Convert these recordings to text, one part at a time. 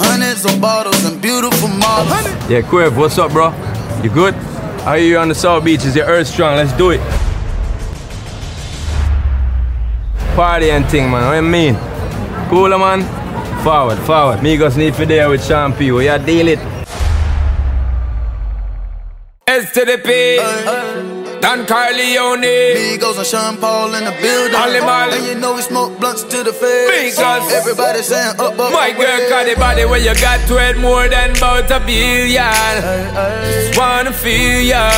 Hundreds of bottles and beautiful models. Yeah, Quiv, what's up, bro? You good? How are you on the South Beach? Is your earth strong? Let's do it. Party and thing, man. What you mean? Cooler, man? Forward, forward. Migos need for there with Sean P. We are deal it. S to the P. Don Corleone. Migos and Sean Paul in the building. Holly Molly. And you know we smoke blunts to the face. Migos. Everybody saying up, up. My girl got the body where you got to it more than about a billion. Just wanna feel ya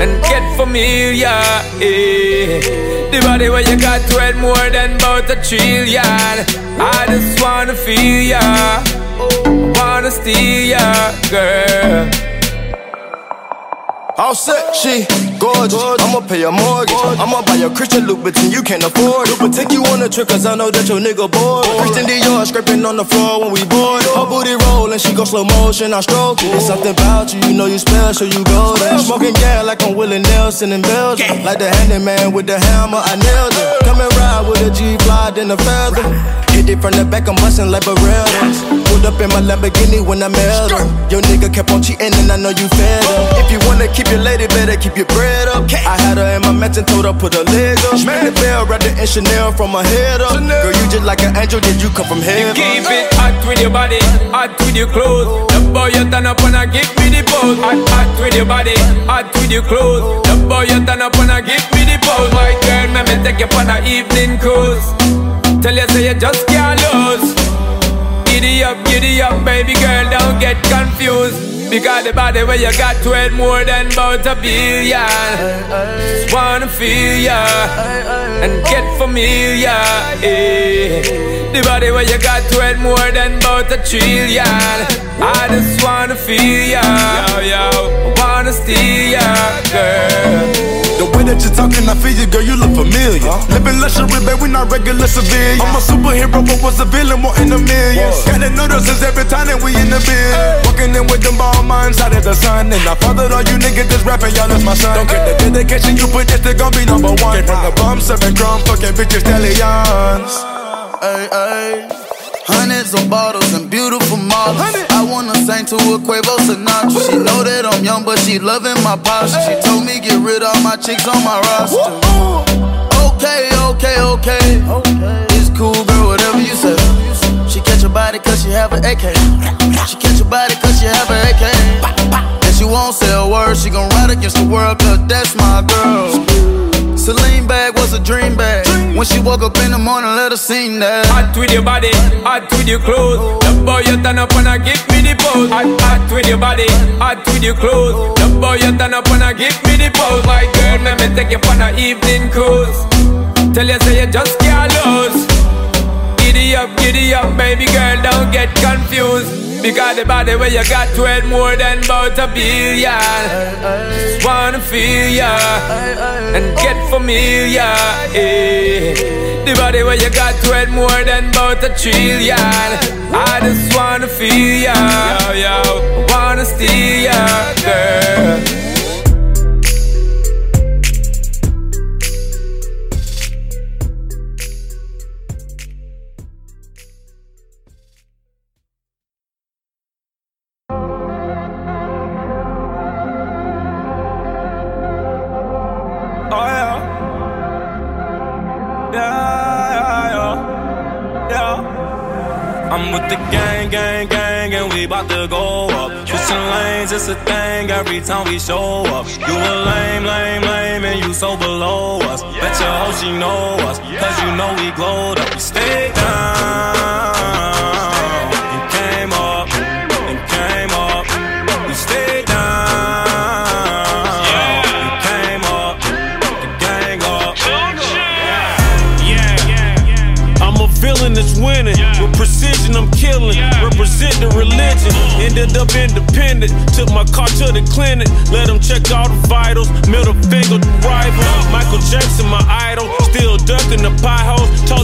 and get familiar. Eh. The body where you got to it more than about a trillion. I just wanna feel ya, wanna steal ya, girl. All set, she gorgeous. I'ma pay a mortgage. I'ma buy a Christian Louboutin, you can't afford it. But take you on a trip, cause I know that your nigga bored. Christian Dior scraping on the floor when we board. Her booty rollin', she go slow motion, I stroke it. It's something about you, you know you special, you golden. Smoking gas like I'm Willie Nelson in Belgium. Like the handyman with the hammer, I nailed it. Come and ride with a G fly, then a feather. Hit it from the back, I'm bustin' like Berettas. Pulled up in my Lamborghini when I met her. Your nigga kept on cheating, and I know you fed up. If you wanna keep your lady, better keep your bread up. I had her in my mansion, told her put her leg up. Spin the bell, wrapped it in Chanel from her head up. Girl, you just like an angel, did you come from heaven? You Keep it hot with your body, hot with your clothes. The boy you turn up and I give me the pose. Hot, hot with your body, hot with your clothes. The boy you turn up and I give me the pose. My girl, let me take you on an evening cruise. Tell you say you just can't lose. Giddy up, giddy up, baby girl, don't get confused. Because the body where you got to it more than about a billion. Just wanna feel ya and get familiar. Eh. The body where you got to it more than about a trillion. I just wanna feel ya, yo, yo. Wanna steal ya, girl. The way that you're talking, I feel you, girl, you look familiar. Living luxury, babe, we not regular civilians. I'm a superhero, but was a villain, more in the millions. Gotta notice us every time that we in the bed. Walking in with them ball minds out of the sun. And I fathered all you niggas that's rapping, y'all is my son. Don't get the dedication you put, this they gon' be number one. Came from the bum, serving crumb, fucking bitches, stallions. Ay, ay. Hundreds of bottles and beautiful models. I wanna sing to a Quavo Sinatra. She know that I'm young, but she loving my posture. She told me get rid of my chicks on my roster. Okay, okay, okay. It's cool, girl, whatever you say. Your body cause she have an AK. She catch your body cause she have an AK. And she won't say a word, she gon' ride against the world cause that's my girl. Celine bag was a dream bag. When she woke up in the morning, let her sing that. Hot with your body, hot with your clothes. The boy you turn up and I give me the pose. Hot, hot with your body, hot with your clothes. The boy you turn up and I give me the pose. My girl, let me take you on an evening cruise. Tell you say you just can't lose. Giddy up, giddy up, baby girl, don't get confused. Because the body where you got to it more than about a billion. Just wanna feel ya and get familiar. Eh. The body where you got to it more than about a trillion. I just wanna feel ya, yo, yo. Wanna steal ya, girl. I'm with the gang, gang, gang, and we bout to go up. Switching lanes, it's a thing every time we show up. You a lame, lame, lame, and you so below us. Bet your hoe she know us, cause you know we glowed up. We stayed down Represent the religion. Ended up independent. Took my car to the clinic, let them check all the vitals. Middle finger rival. Michael Jackson, my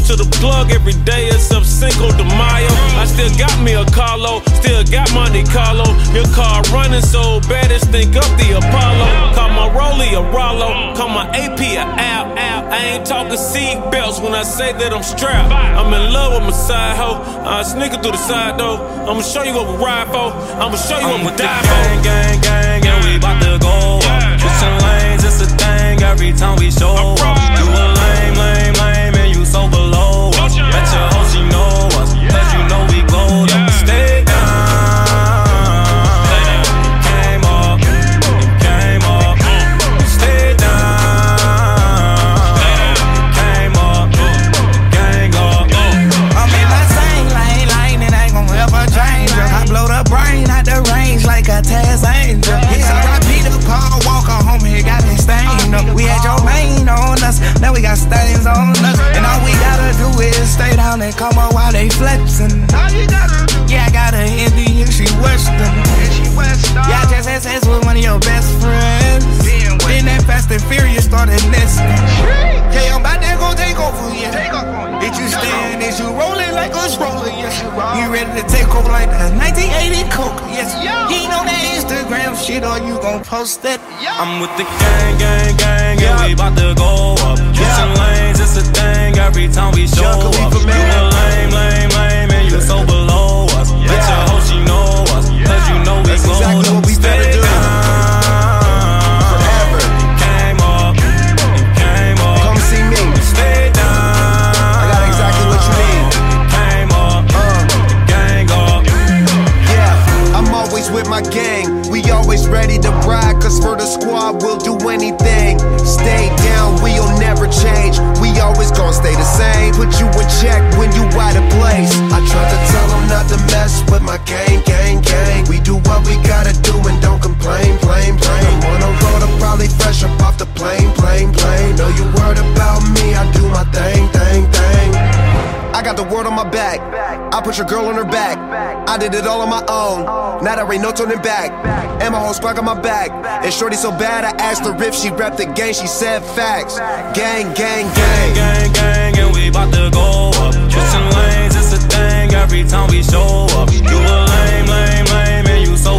to the plug every day except Cinco de Mayo. I still got me a Carlo, still got Monte Carlo. Your car running so bad, it stink up the Apollo. Call my Rolly a Rollo, call my AP a Al. Al. I ain't talking seat belts when I say that I'm strapped. I'm in love with my side hoe. I sneaking through the side door. I'ma show you what we ride for. I'ma show you I'm what we die gang, for. gang, gang, and we bout to go up. Switching lanes, it's a thing every time we show up. Instagram or you gon' post it? I'm with the gang, gang, gang, and we bout to go up. Switching lanes, it's a thing every time we show Young up. Back. I put your girl on her back. I did it all on my own. Now there ain't no turning back. And my whole squad got my back. And Shorty so bad, I asked her if she rep the gang. She said facts. Gang, gang, gang. gang, gang, and we bout to go up. Switching lanes, it's a thing every time we show up. You a lame, lame, lame, and you so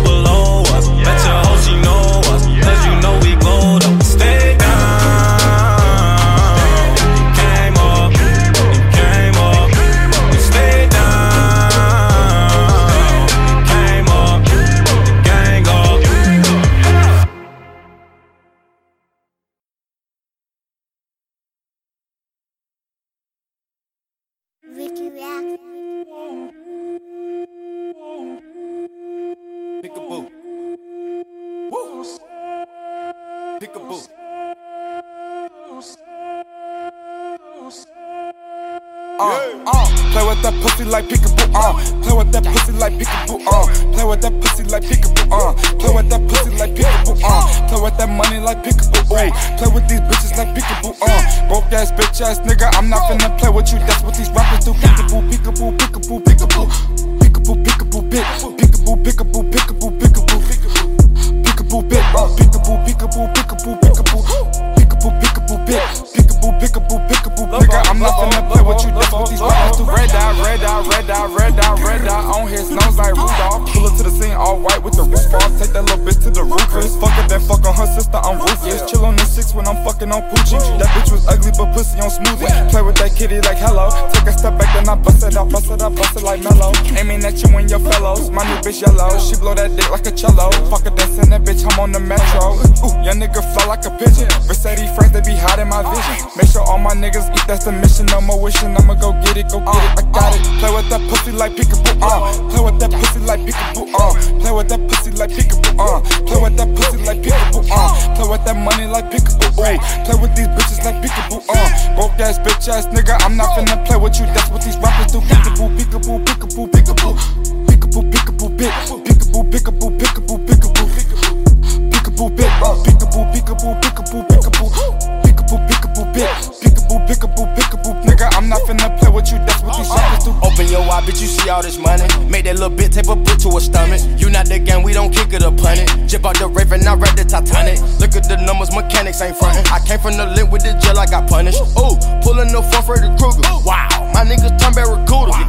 Pick-a-boo. Woo. Pick-a-boo. Uh, uh, play with that pussy like peekaboo, uh. Play with that pussy like peekaboo, uh. Play with that pussy like peekaboo, uh. Play with that pussy like peekaboo, uh. Play with that money like peekaboo, ooh. Play with these bitches like peekaboo, uh. Broke ass bitch ass nigga, I'm not finna play with you. That's what these rappers do. Peekaboo, peekaboo, peekaboo, peekaboo. Peekaboo, peekaboo, pick. Peekaboo, peekaboo, peekaboo, peekaboo. Peekaboo, pick. Peekaboo, peekaboo, peekaboo, peekaboo. Peekaboo, peekaboo, pick. Peekaboo, peekaboo, peekaboo, nigga. I'm not finna play with you. That's what these rappers do. Red eye, red eye, red eye, red eye, red eye on his nose like Rudolph. To the roof. Chris, fuck her, then fuck on her sister. I'm ruthless. Chill on the six when I'm fucking on Poochie. That bitch was ugly, but pussy on smoothie. Play with that kitty like hello. Take a step back, then I bust it out, bust it out, bust it like mellow. Aiming at you and your fellows. My new bitch yellow. She blow that dick like a cello. Fuck her, then send that bitch I'm on the metro. Ooh, young nigga fly like a pigeon. Mercedes friends, they be hot in my vision. Make sure all my niggas eat, that's the mission. No more wishing, I'ma go get it, go get it, I got it. Play with that pussy like peekaboo, uh. Play with that pussy like peekaboo, uh. Play with that pussy like peekaboo, uh. Play with that pussy like peekaboo, uh. Play with that money like peekaboo, ooh. Play with these bitches like peekaboo, uh. Broke ass bitch ass nigga, I'm not finna play with you. That's what these rappers do. Peekaboo, peekaboo, peekaboo, peekaboo. Peekaboo, peekaboo, pick. Peekaboo, peekaboo, peekaboo, peekaboo. Peekaboo, pick. Peekaboo, peekaboo, peekaboo, peekaboo. Peekaboo, peekaboo, pick. Peekaboo, peekaboo, peekaboo, nigga. I'm not finna play with you. That's what these rappers do. Open your eye, bitch, you see all this money. Make that little bit, tape a brick to a stomach. You not the game, we don't kick it or punt it. Mechanics ain't frontin'. I came from the link with the jail, I got punished. Ooh, pulling the front the Krueger. Wow, my niggas turn barracuda. I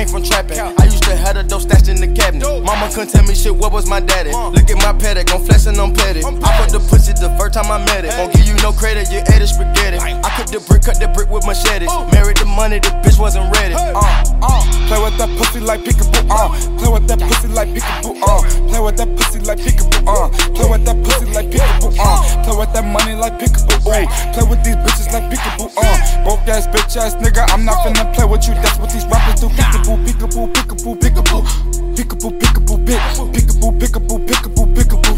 came from trapping. I used to have the dope stashed in the cabinet. Mama couldn't tell me shit, what was my daddy? Look at my paddock, I'm flexing, I'm petty. I put the pussy the first time I met it. Won't give you no credit, you ate it spaghetti. I cut the brick, cut the brick with machetes. Married the money, the bitch wasn't ready. Uh, uh. Play with that pussy like peekaboo, uh. Play with that pussy like peekaboo, uh. Play with that pussy like peekaboo, uh. Play with that pussy like peekaboo, uh. Play with that money like peekaboo, ooh. Play with these bitches like peekaboo, uh. Broke ass bitch ass nigga, I'm not finna play with you. That's what these rappers do. Peekaboo, peekaboo, peekaboo, peekaboo. Peekaboo, peekaboo, bit. Peekaboo, peekaboo, peekaboo, peekaboo.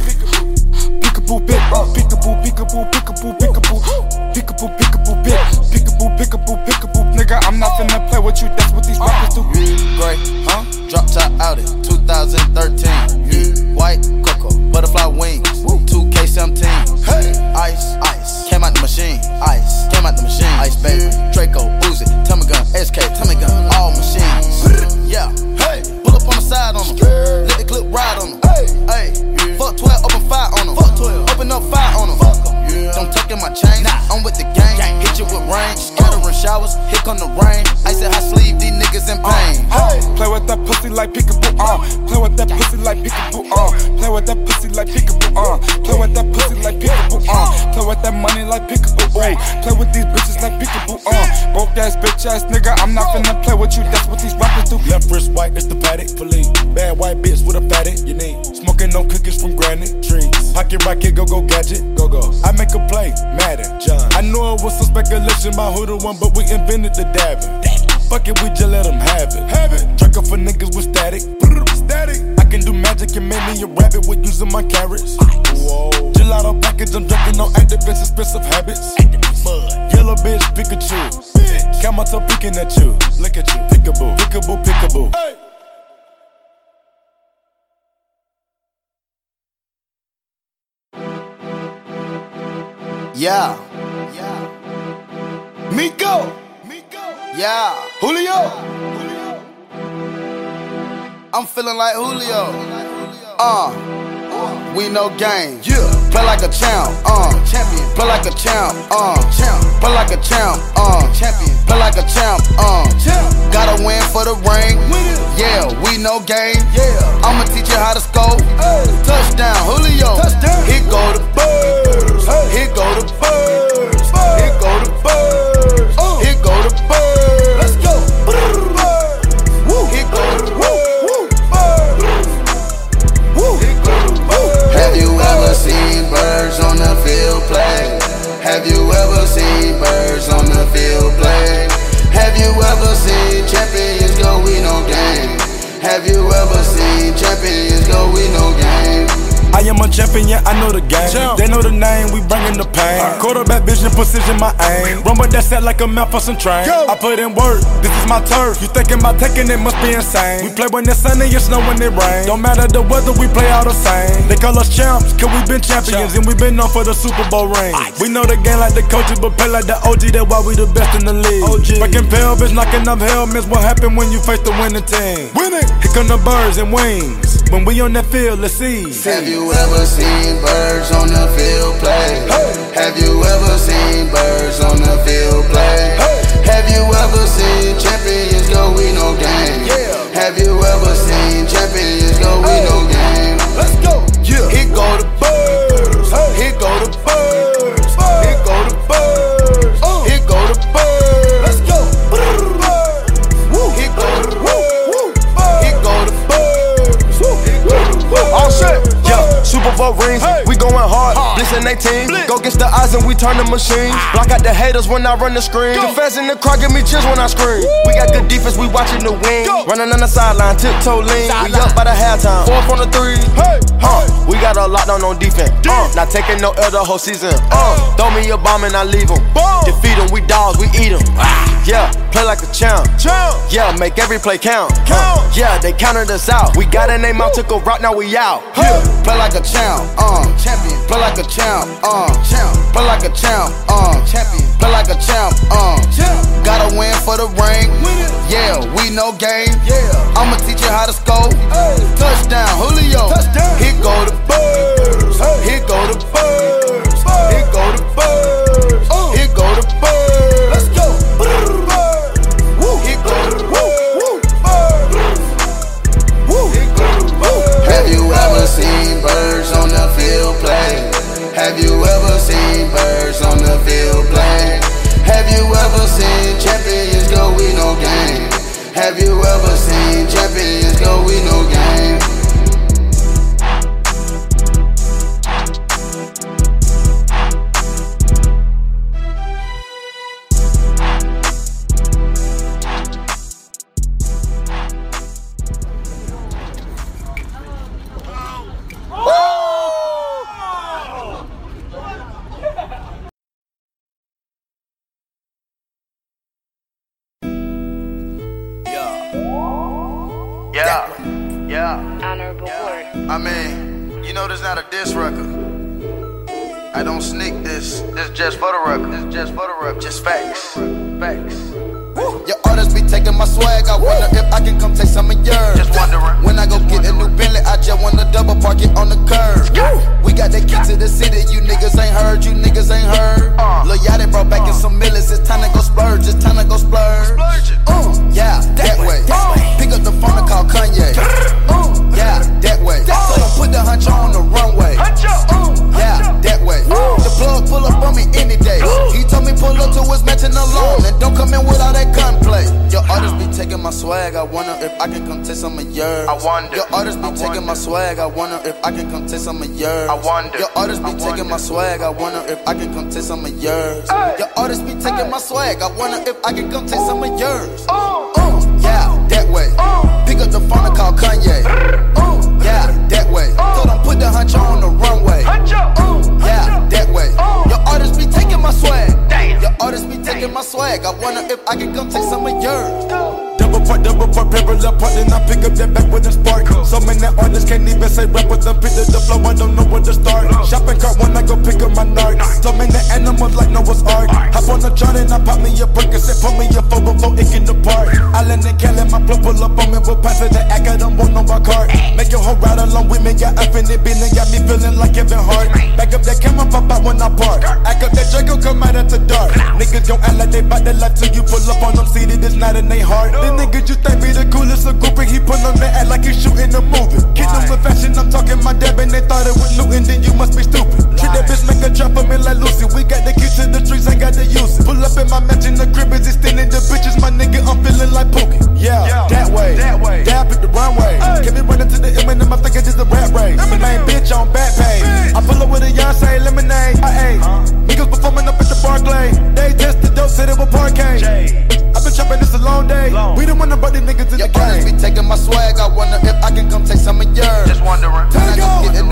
Peekaboo, bit. Peekaboo, peekaboo, peekaboo, peekaboo. Peekaboo, peekaboo, bit. Peekaboo, peekaboo, peekaboo. Nigga, I'm not finna play with you. That's what these rappers do. Gray, huh? Drop top Audi, 2013. Yeah. White cocoa, butterfly wings, 2K17. Hey, ice, ice. Came out the machine, ice. Came out the machine, ice baby. Draco, Uzi, Tommy gun, SK, Tommy gun, all machines. Yeah, hey, pull up on the side on them. Let the clip ride on them. Hey, hey, fuck 12, open fire on them. Fuck 12, open up fire on them. Don't tuck in my chain, I'm with the gang. Hit you with rain, scattering showers, here come the rain. I said, I sleeve these niggas in pain. Uh, play with that pussy like peekaboo, uh. Play with that pussy like peekaboo, uh. With that pussy like peekaboo, uh. Play with that pussy like peekaboo, uh. Play with that money like peekaboo, ooh. Play with these bitches like peekaboo, uh. Broke ass bitch ass nigga, I'm not finna play with you. That's what these rappers do. Left wrist white, it's the paddock for lean. Bad white bitch with a fatty, you need. Smoking no cookies from granite trees. Pocket rocket, go go gadget, go go. I make a play, Madden, John. I know it was some speculation about who the one, but we invented the dabbing. Fuck it, we just let them have it. Have it. Drink up for niggas with. Static. Magic and make me a rabbit with using my carrots. Whoa. Gelato package, I'm drinking on activists, expensive habits. Yellow bitch, Pikachu. Camel toe peeking at you. Look at you. Pickaboo, pickaboo, pickaboo. Hey. Yeah. Yeah. Miko. Miko. Yeah. Julio. I'm feeling like Julio. Uh. We no game. Yeah. Play like a champ. Uh. Champion. Play like a champ. Uh. Champ. Play like a champ. Uh. Champion. Play like a champ. Uh. Champ. Gotta win for the ring. Yeah. We no game. Yeah. I'ma teach you how to score. Touchdown. Julio. Touchdown. Here go the birds. Here go the birds. The name, we bringin' the pain. Uh. Quarterback vision, precision, my aim. Run with that set like a mouth for some train. I put in work, this is my turf. You thinking about taking it, must be insane. We play when it's sunny, it's snow when it rain. Don't matter the weather, we play all the same. They call us champs, cause we been champions and we been known for the Super Bowl ring. We know the game like the coaches, but play like the OG, that's why we the best in the league. OG. Breaking pelvis, knocking up helmets. What happen when you face the winning team? Winning! Here come the birds and wings. When we on that field, let's see. Have you ever seen birds on the field play? Have you ever seen birds on the field play? Have you ever seen champions go we no game? Have you ever seen champions go we no game? Let's go. Yeah. Here go the birds. Here go the birds. Yeah, Super Bowl rings, we going hard. Blitzing 18, go against the odds and we turn the machine. Block out the haters when I run the screen. The fans in the crowd give me chills when I scream. We got good defense, we watching the wing. Running on the sideline, tiptoe lean. We up by the halftime, four from the three. Huh, we got a lockdown on defense. Uh, not taking no L the whole season. Uh, throw me a bomb and I leave 'em. Defeat 'em, we dogs, we eat eat 'em. Yeah, play like a champ. Yeah, make every play count. Uh, yeah, they counted us out. We got a name out, took a route, now we out. Yeah, play like a champ, uh, champion. Play like a champ, uh, champ. Play like a champ, uh, champion. Play like a champ, uh, champ. Gotta win for the ring. Yeah, we know game. Yeah, I'ma teach you how to score. Touchdown, Julio. Touchdown. Here go the birds. Here go the birds. Here go the birds. Yeah, yeah. Honorable word. I mean, you know this not a diss record. I don't sneak this. This just for the record. This just for the record. Just facts. Facts. Your artists be taking my swag. I wonder if I can come take some of yours. Just wondering. When I go get a new Bentley, I just wanna double park it on the curb. We got that key to the city. You niggas ain't heard. You niggas ain't heard. Lil Yachty brought back in some millions. It's time to go splurge. It's time to go splurge. Uh, yeah, that way. Pick up the phone and call Kanye. Uh, yeah, that way. So don't put the hunch on the runway. Uh, yeah, that way. The plug pull up on me any day. He told me pull up to his matching alone. And don't come in with all that gunplay. Your artists be taking my swag. I wonder if I can come take some of yours. I wonder. Your artists be taking my swag. I wonder if I can come take some of yours. I wonder. Your artists be taking my swag. I wonder if I can come take some of yours. Your artists be taking my swag. I wonder if I can come take some of yours. Uh, yeah, that way. Pick up the phone and call Kanye. Uh, yeah, that way. So don't put the hunch on the runway. Uh, yeah, that way. Your artists be taking my swag. Your artists be taking my swag. I wonder if I can come take some of yours. Double part, double part, parallel part, then I pick up that back with a spark. So many artists can't even say rap with them, pick the flow, I don't know where to start. Shopping cart when I go pick up my nards. So many animals like Noah's Ark. Hop on the chart and I pop me a break and say, put me a four before it can depart. Island and Cali, my plug pull up on me, we'll pass it the act, I don't want no bar cart. Make your whole ride along with me, got up in it, been got me feeling like Kevin Hart. Back up that camera, pop out when I park. Act up that Draco, come out after dark. Niggas gon' act like they bout their life till you pull up on them, seated, it's not in they heart. Then niggas you think be the coolest, a groupie, he put on the act like he shooting a movie. Them with fashion, I'm talking my dab and they thought it was Newton, then you must be stupid. Treat that bitch, make a drop for me like Lucy. We got the key to the streets, ain't got to use it. Pull up in my mansion, the crib is extended, the bitches, my nigga, I'm feeling like Pookie. Yeah, that way, that way. Dab at the runway. Get me running to the M and I'm thinking just a rap race. The main bitch on back page. I pull up with a Beyonce lemonade. I ate. Migos performing up at the Barclay. They test the dope, said it was parquet. I've been trapping this a long day. We don't wanna brought these niggas in Your the artists game. be taking my swag. I wonder if I can come take some of yours. Just wondering. When I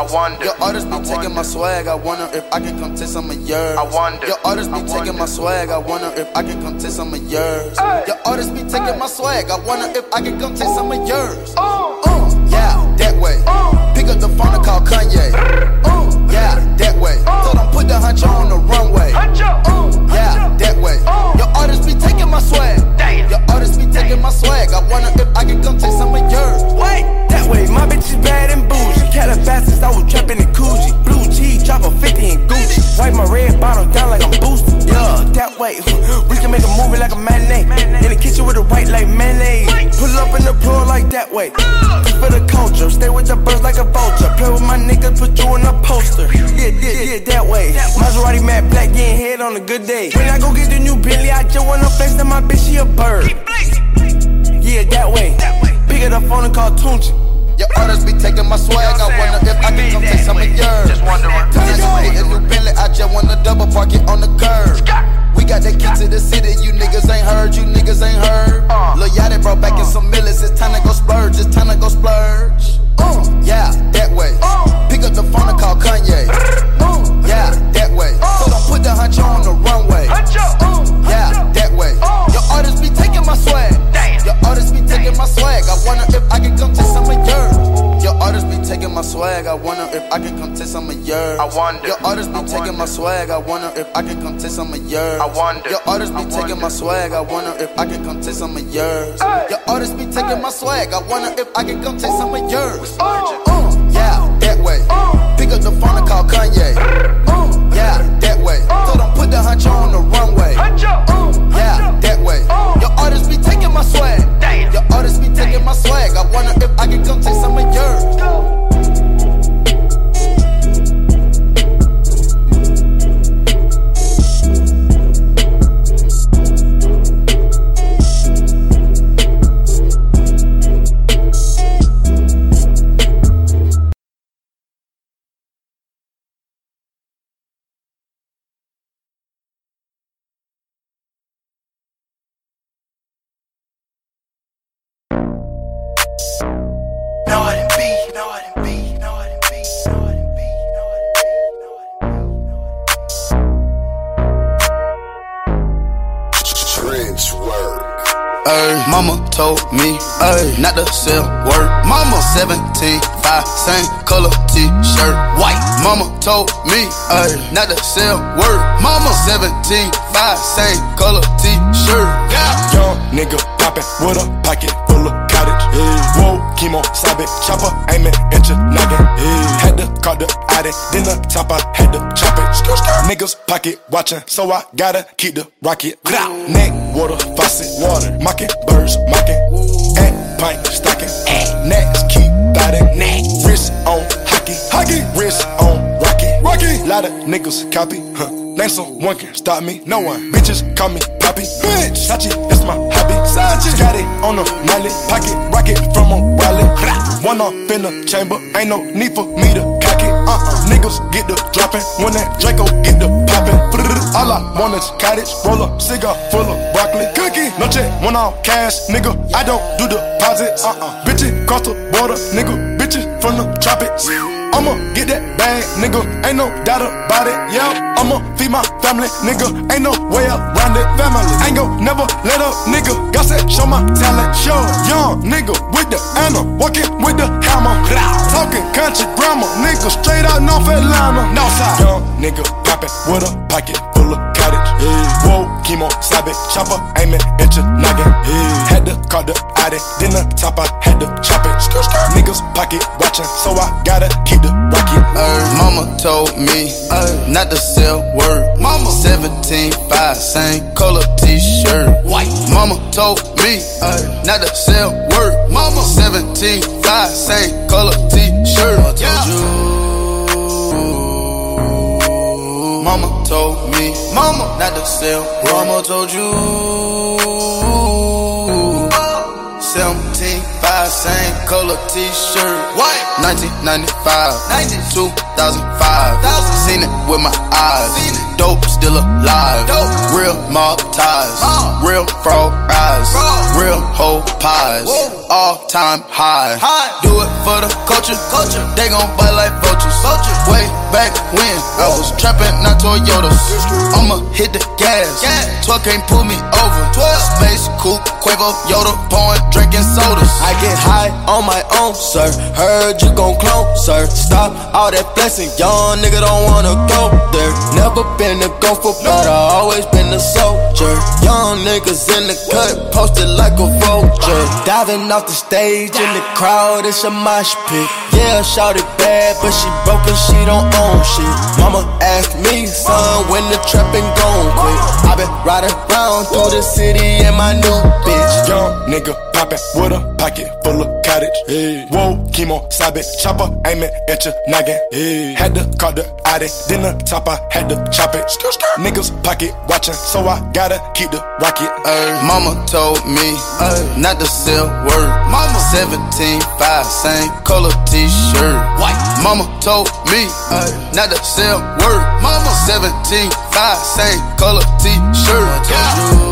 I wonder. Your artists be taking my swag. I wonder if I can come take some of yours. I wonder. Your artists be taking my swag. I wonder if I can come take some of yours. Your artists be taking my swag. I wonder if I can come take some of yours. Uh, yeah, that way. Pick up the phone and call Kanye. Uh, park it on the curb. We got that key to the city, you niggas ain't heard, you niggas ain't heard. Uh. Lil Yachty brought back in some millions, it's time to go splurge, it's time to go splurge. Swag. I wonder if I can come take some of yours. I wonder. Your artists be taking my swag. I wonder if I can come take some of yours. I wonder. Your artists be taking my swag. I wonder if I can come take some of yours. Your artists be taking my swag. I wonder if I can come take some of yours. Uh, yeah, that way. Pick up the phone and call Kanye. Uh, yeah, that way. So don't put the hunch on the Mama told me, ay, not to sell word. Mama 17, 5, same color t-shirt, white. Mama told me, ay, not to sell word. Mama 17, 5, same color t-shirt. Yeah. Young nigga poppin' with a pocket full of cottage. Whoa, chemo, sabe, chopper, aiming at your noggin. Had to call the addict, then the I had to chop it. Niggas pocket watching, so I gotta keep the rocket. Neck, water, faucet, water, mocking, birds, mocking. At pint, stocking. Next, keep biting. Wrist on hockey, hockey. Wrist on rocky, rocky. Lot of niggas copy, huh? Name someone can stop me, no one. Bitches call me Poppy, bitch. Sachi, that's my hobby. Sachi, got it on the mallet, pocket rocket from a wallet. One off in the chamber, ain't no need for me to. Uh-uh, niggas get the dropping when that Draco get the popping. All I want is cottage, roll up, cigar full of broccoli, cookie. No check, one off cash, nigga. I don't do deposits. Uh-uh, bitches cross the border, nigga. Bitches from the tropics. I'ma get that bag, nigga. Ain't no doubt about it. Yeah, I'ma feed my family, nigga. Ain't no way around it. Family, ain't gon' never let up, nigga. Got that show my talent, show. Young nigga with the Anna, walking with the hammer. Talking country grammar, nigga. Straight out North Atlanta. Northside. Young nigga poppin' with a pocket full of cottage. Whoa, chemo, sabe, chopper, aiming at your noggin. Had to call the addict, then the top, I had pocket watching, so I gotta keep the rocket. Ay, mama told me ay, not to sell word. Mama 17, 5, same color t-shirt. White. Mama told me ay, not to sell word. Mama 17, 5, same color t-shirt. Mama told you. Mama told me, Mama not to sell. Mama told you. 17, 5, same color t-shirt. White. 1995, 2005. Seen it with my eyes. Dope still alive. Dope. Real mob ties. Real frog eyes. Real whole pies. All time high. high. Do it for the culture. Culture. They gon' bite like. Way back when I was trapping, not Toyotas. I'ma hit the gas. 12 can't pull me over. Space coupe, Quavo, Yoda, pouring, drinking sodas. I get high on my own, sir. Heard you gon' clone, sir. Stop all that flexing, young nigga don't wanna go there. Never been a gopher, but I always been a soldier. Young niggas in the cut, posted like a vulture. Diving off the stage in the crowd, it's a mosh pit. Yeah, shout it bad, but she broke and she don't own shit. Mama asked me, son, when the trapping gon' quit. I been riding around through the city in my new bitch. Young nigga poppin' with a pocket full of cottage. Hey. Whoa, chemo, it, chopper, aiming at your noggin. Hey. Had to call the Audi, then the top I had to chop it. Skr, skr. Niggas pocket watching, so I gotta keep the rocket. Ay, mama told me Ay. not to sell word. Mama 17, 5, same color t-shirt. White. Mama told me Ay. not to sell word. Mama 17, 5, same color t-shirt.